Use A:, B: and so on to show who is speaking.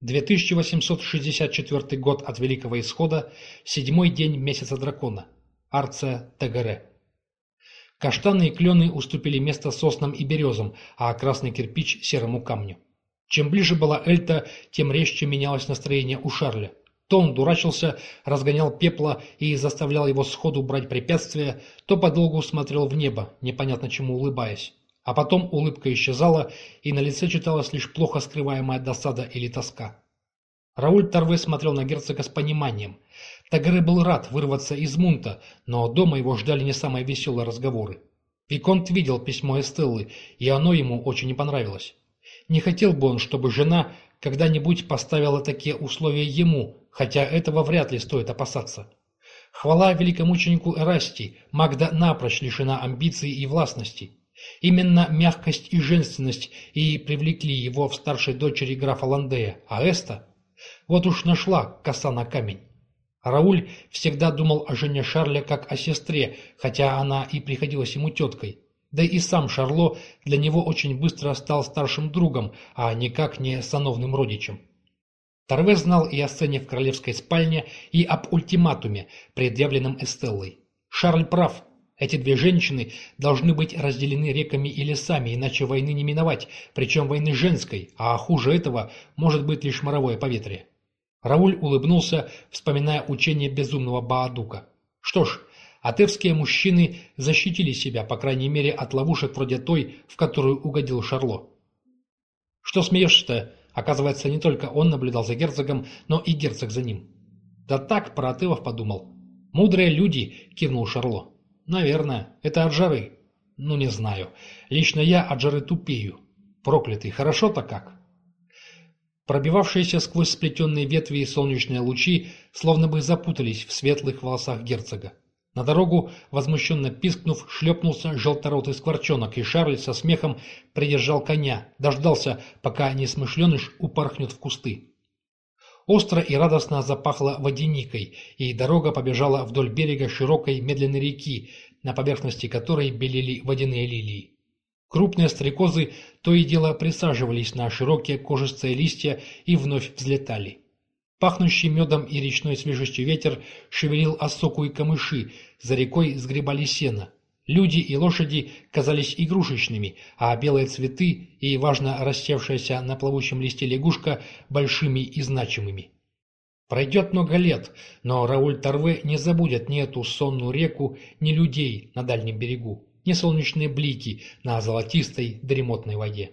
A: 2864 год от Великого Исхода, седьмой день месяца дракона. Арция Тегере. Каштаны и клены уступили место соснам и березам, а красный кирпич – серому камню. Чем ближе была Эльта, тем резче менялось настроение у Шарля. То он дурачился, разгонял пепла и заставлял его сходу брать препятствия, то подолгу смотрел в небо, непонятно чему улыбаясь. А потом улыбка исчезала, и на лице читалась лишь плохо скрываемая досада или тоска. Рауль Торве смотрел на герцога с пониманием. Тагре был рад вырваться из Мунта, но дома его ждали не самые веселые разговоры. Виконт видел письмо Эстеллы, и оно ему очень не понравилось. Не хотел бы он, чтобы жена когда-нибудь поставила такие условия ему, хотя этого вряд ли стоит опасаться. Хвала великомученику Эрасти, Магда напрочь лишена амбиций и властности. Именно мягкость и женственность и привлекли его в старшей дочери графа Ландея, а Эста... Вот уж нашла коса на камень. Рауль всегда думал о жене Шарля как о сестре, хотя она и приходилась ему теткой. Да и сам Шарло для него очень быстро стал старшим другом, а никак не сановным родичем. Торве знал и о сцене в королевской спальне, и об ультиматуме, предъявленном Эстеллой. Шарль прав, эти две женщины должны быть разделены реками и лесами, иначе войны не миновать, причем войны женской, а хуже этого может быть лишь моровое поветрие. Рауль улыбнулся, вспоминая учение безумного Баадука. Что ж, атевские мужчины защитили себя, по крайней мере, от ловушек вроде той, в которую угодил Шарло. Что смеешься-то? Оказывается, не только он наблюдал за герцогом, но и герцог за ним. Да так, про Атывов подумал. «Мудрые люди», — кивнул Шарло. Наверное. Это от жары. Ну, не знаю. Лично я от жары тупею. Проклятый. Хорошо-то как. Пробивавшиеся сквозь сплетенные ветви и солнечные лучи словно бы запутались в светлых волосах герцога. На дорогу, возмущенно пискнув, шлепнулся желторотый скворчонок, и Шарль со смехом придержал коня, дождался, пока несмышленыш упорхнет в кусты. Остро и радостно запахло водяникой, и дорога побежала вдоль берега широкой медленной реки, на поверхности которой белели водяные лилии. Крупные стрекозы то и дело присаживались на широкие кожистые листья и вновь взлетали. Пахнущий медом и речной свежестью ветер шевелил осоку и камыши, за рекой сгребали сено. Люди и лошади казались игрушечными, а белые цветы и, важно, растевшаяся на плавучем листе лягушка большими и значимыми. Пройдет много лет, но Рауль Торве не забудет ни эту сонную реку, ни людей на дальнем берегу, ни солнечные блики на золотистой дремотной воде.